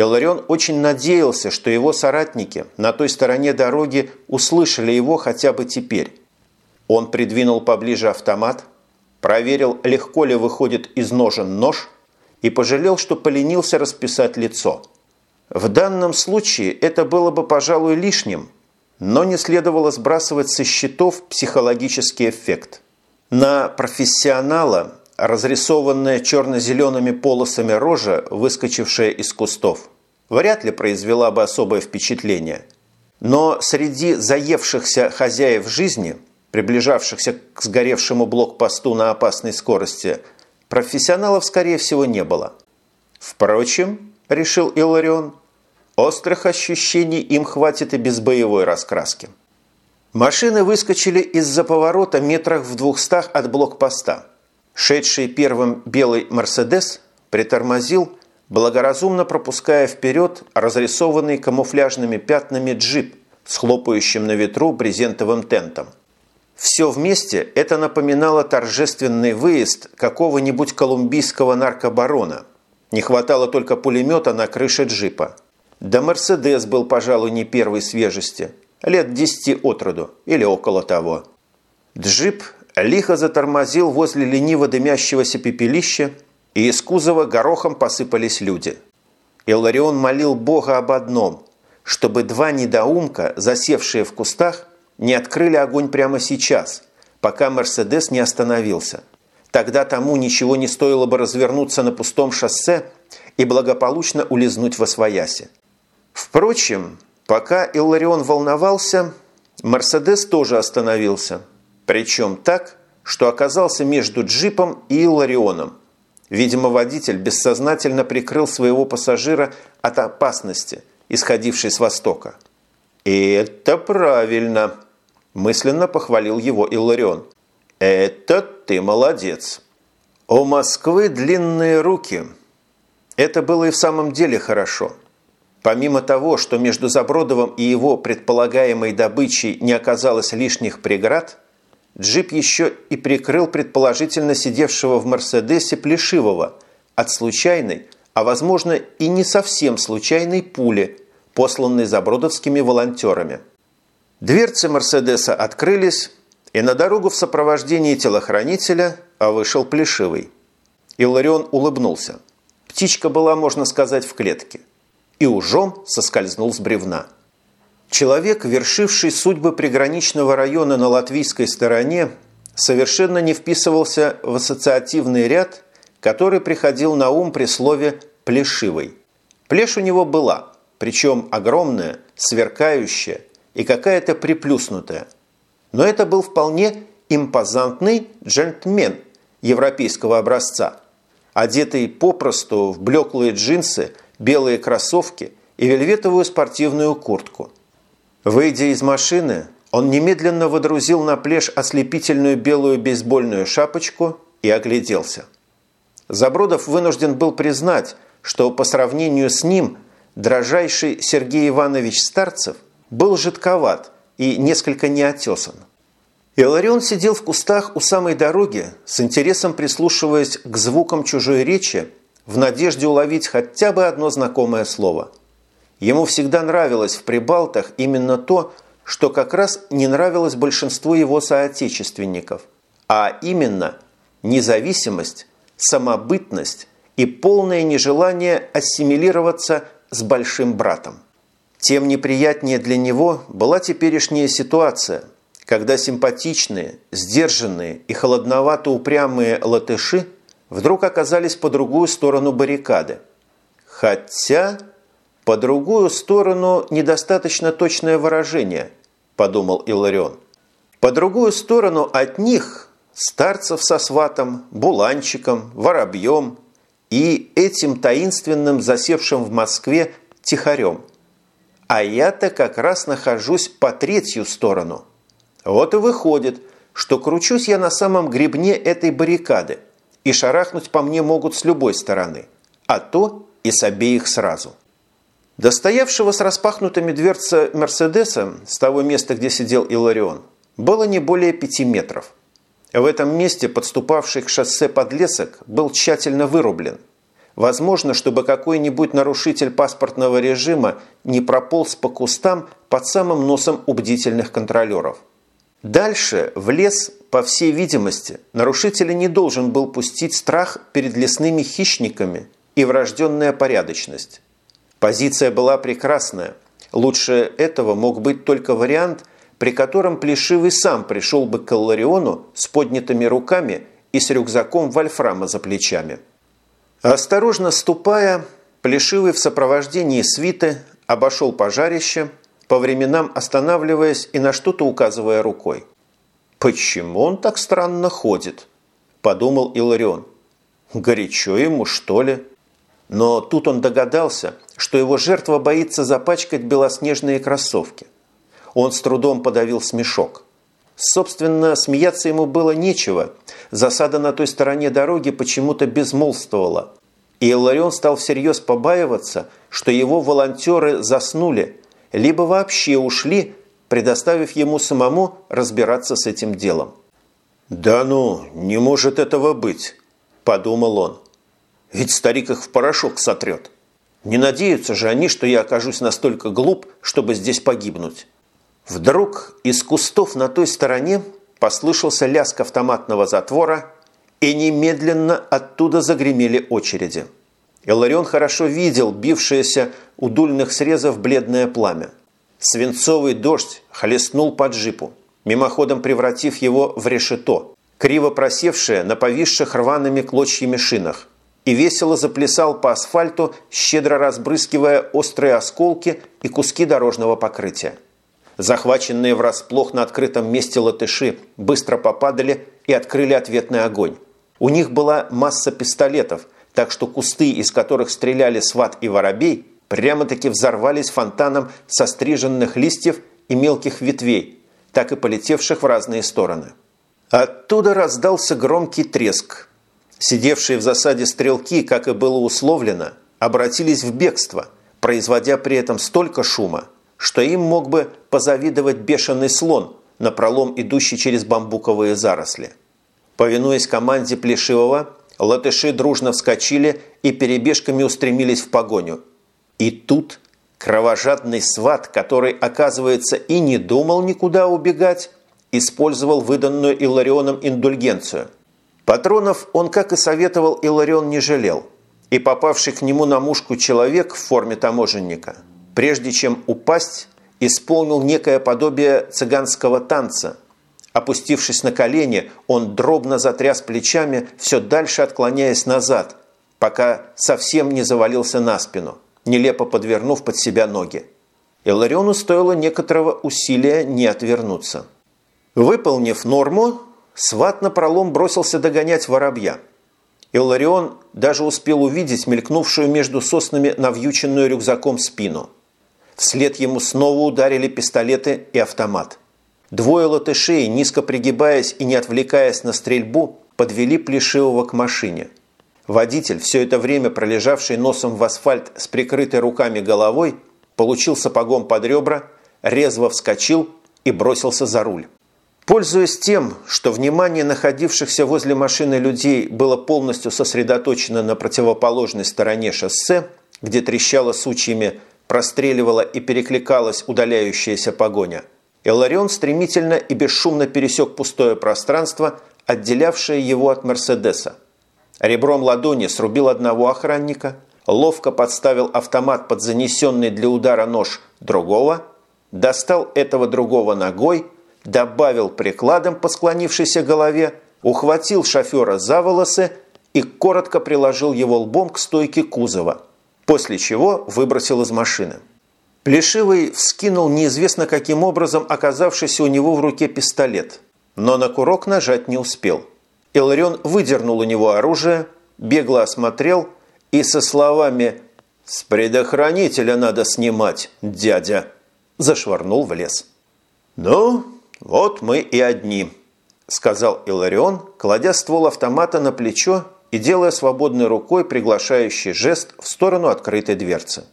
Иларион очень надеялся, что его соратники на той стороне дороги услышали его хотя бы теперь. Он придвинул поближе автомат, проверил, легко ли выходит из ножен нож и пожалел, что поленился расписать лицо. В данном случае это было бы, пожалуй, лишним, но не следовало сбрасывать со счетов психологический эффект. На профессионала разрисованная черно-зелеными полосами рожа, выскочившая из кустов, вряд ли произвела бы особое впечатление. Но среди заевшихся хозяев жизни, приближавшихся к сгоревшему блокпосту на опасной скорости, профессионалов, скорее всего, не было. Впрочем, решил Иларион, острых ощущений им хватит и без боевой раскраски. Машины выскочили из-за поворота метрах в двухстах от блокпоста – Шедший первым белый «Мерседес» притормозил, благоразумно пропуская вперед разрисованный камуфляжными пятнами джип с хлопающим на ветру брезентовым тентом. Все вместе это напоминало торжественный выезд какого-нибудь колумбийского наркобарона. Не хватало только пулемета на крыше джипа. Да «Мерседес» был, пожалуй, не первой свежести. Лет десяти от роду или около того. Джип лихо затормозил возле лениво дымящегося пепелища, и из кузова горохом посыпались люди. Иларион молил Бога об одном, чтобы два недоумка, засевшие в кустах, не открыли огонь прямо сейчас, пока «Мерседес» не остановился. Тогда тому ничего не стоило бы развернуться на пустом шоссе и благополучно улизнуть во свояси. Впрочем, пока Илларион волновался, «Мерседес» тоже остановился – причем так, что оказался между джипом и Ларионом. Видимо, водитель бессознательно прикрыл своего пассажира от опасности, исходившей с востока. «И это правильно!» – мысленно похвалил его Илларион. «Это ты молодец!» «У Москвы длинные руки!» Это было и в самом деле хорошо. Помимо того, что между Забродовым и его предполагаемой добычей не оказалось лишних преград – Джип еще и прикрыл предположительно сидевшего в «Мерседесе» Плешивого от случайной, а возможно и не совсем случайной пули, посланной забродовскими волонтерами. Дверцы «Мерседеса» открылись, и на дорогу в сопровождении телохранителя вышел Плешивый. Иларион улыбнулся. Птичка была, можно сказать, в клетке. И ужом соскользнул с бревна. Человек, вершивший судьбы приграничного района на латвийской стороне, совершенно не вписывался в ассоциативный ряд, который приходил на ум при слове «плешивый». Плешь у него была, причем огромная, сверкающая и какая-то приплюснутая. Но это был вполне импозантный джентльмен европейского образца, одетый попросту в блеклые джинсы, белые кроссовки и вельветовую спортивную куртку – Выйдя из машины, он немедленно водрузил на плешь ослепительную белую бейсбольную шапочку и огляделся. Забродов вынужден был признать, что по сравнению с ним дрожайший Сергей Иванович Старцев был жидковат и несколько неотесан. Иларион сидел в кустах у самой дороги, с интересом прислушиваясь к звукам чужой речи, в надежде уловить хотя бы одно знакомое слово – Ему всегда нравилось в Прибалтах именно то, что как раз не нравилось большинству его соотечественников, а именно независимость, самобытность и полное нежелание ассимилироваться с большим братом. Тем неприятнее для него была теперешняя ситуация, когда симпатичные, сдержанные и холодновато упрямые латыши вдруг оказались по другую сторону баррикады. Хотя «По другую сторону недостаточно точное выражение», – подумал Иларион. «По другую сторону от них старцев со сватом, буланчиком, воробьем и этим таинственным засевшим в Москве тихарем. А я-то как раз нахожусь по третью сторону. Вот и выходит, что кручусь я на самом гребне этой баррикады, и шарахнуть по мне могут с любой стороны, а то и с обеих сразу». До стоявшего с распахнутыми дверца Мерседеса, с того места, где сидел Иларион, было не более пяти метров. В этом месте подступавший к шоссе подлесок был тщательно вырублен. Возможно, чтобы какой-нибудь нарушитель паспортного режима не прополз по кустам под самым носом у бдительных контролеров. Дальше, в лес, по всей видимости, нарушитель не должен был пустить страх перед лесными хищниками и врожденная порядочность. Позиция была прекрасная. Лучше этого мог быть только вариант, при котором Плешивый сам пришел бы к Иллариону с поднятыми руками и с рюкзаком вольфрама за плечами. Осторожно ступая, Плешивый в сопровождении свиты обошел пожарище, по временам останавливаясь и на что-то указывая рукой. «Почему он так странно ходит?» – подумал Иларион. «Горячо ему, что ли?» Но тут он догадался, что его жертва боится запачкать белоснежные кроссовки. Он с трудом подавил смешок. Собственно, смеяться ему было нечего. Засада на той стороне дороги почему-то безмолвствовала. И Илларион стал всерьез побаиваться, что его волонтеры заснули, либо вообще ушли, предоставив ему самому разбираться с этим делом. «Да ну, не может этого быть», – подумал он. «Ведь старик их в порошок сотрет. Не надеются же они, что я окажусь настолько глуп, чтобы здесь погибнуть». Вдруг из кустов на той стороне послышался лязг автоматного затвора, и немедленно оттуда загремели очереди. Иларион хорошо видел бившееся у дульных срезов бледное пламя. Свинцовый дождь хлестнул по джипу, мимоходом превратив его в решето, криво просевшее на повисших рваными клочьями шинах, и весело заплясал по асфальту, щедро разбрызгивая острые осколки и куски дорожного покрытия. Захваченные врасплох на открытом месте латыши быстро попадали и открыли ответный огонь. У них была масса пистолетов, так что кусты, из которых стреляли сват и воробей, прямо-таки взорвались фонтаном со стриженных листьев и мелких ветвей, так и полетевших в разные стороны. Оттуда раздался громкий треск. Сидевшие в засаде стрелки, как и было условлено, обратились в бегство, производя при этом столько шума, что им мог бы позавидовать бешеный слон, на пролом идущий через бамбуковые заросли. Повинуясь команде Плешивого, латыши дружно вскочили и перебежками устремились в погоню. И тут кровожадный сват, который, оказывается, и не думал никуда убегать, использовал выданную Иларионом индульгенцию. Патронов он, как и советовал, Иларион не жалел. И попавший к нему на мушку человек в форме таможенника – прежде чем упасть, исполнил некое подобие цыганского танца. Опустившись на колени, он дробно затряс плечами, все дальше отклоняясь назад, пока совсем не завалился на спину, нелепо подвернув под себя ноги. Илариону стоило некоторого усилия не отвернуться. Выполнив норму, сват на пролом бросился догонять воробья. Иларион даже успел увидеть мелькнувшую между соснами навьюченную рюкзаком спину – Вслед ему снова ударили пистолеты и автомат. Двое латышей, низко пригибаясь и не отвлекаясь на стрельбу, подвели Плешивого к машине. Водитель, все это время пролежавший носом в асфальт с прикрытой руками головой, получил сапогом под ребра, резво вскочил и бросился за руль. Пользуясь тем, что внимание находившихся возле машины людей было полностью сосредоточено на противоположной стороне шоссе, где трещало сучьями простреливала и перекликалась удаляющаяся погоня. Эларион стремительно и бесшумно пересек пустое пространство, отделявшее его от Мерседеса. Ребром ладони срубил одного охранника, ловко подставил автомат под занесенный для удара нож другого, достал этого другого ногой, добавил прикладом по склонившейся голове, ухватил шофера за волосы и коротко приложил его лбом к стойке кузова – после чего выбросил из машины. Плешивый вскинул неизвестно каким образом оказавшийся у него в руке пистолет, но на курок нажать не успел. Иларион выдернул у него оружие, бегло осмотрел и со словами «С предохранителя надо снимать, дядя!» зашвырнул в лес. «Ну, вот мы и одни», – сказал Иларион, кладя ствол автомата на плечо и делая свободной рукой приглашающий жест в сторону открытой дверцы.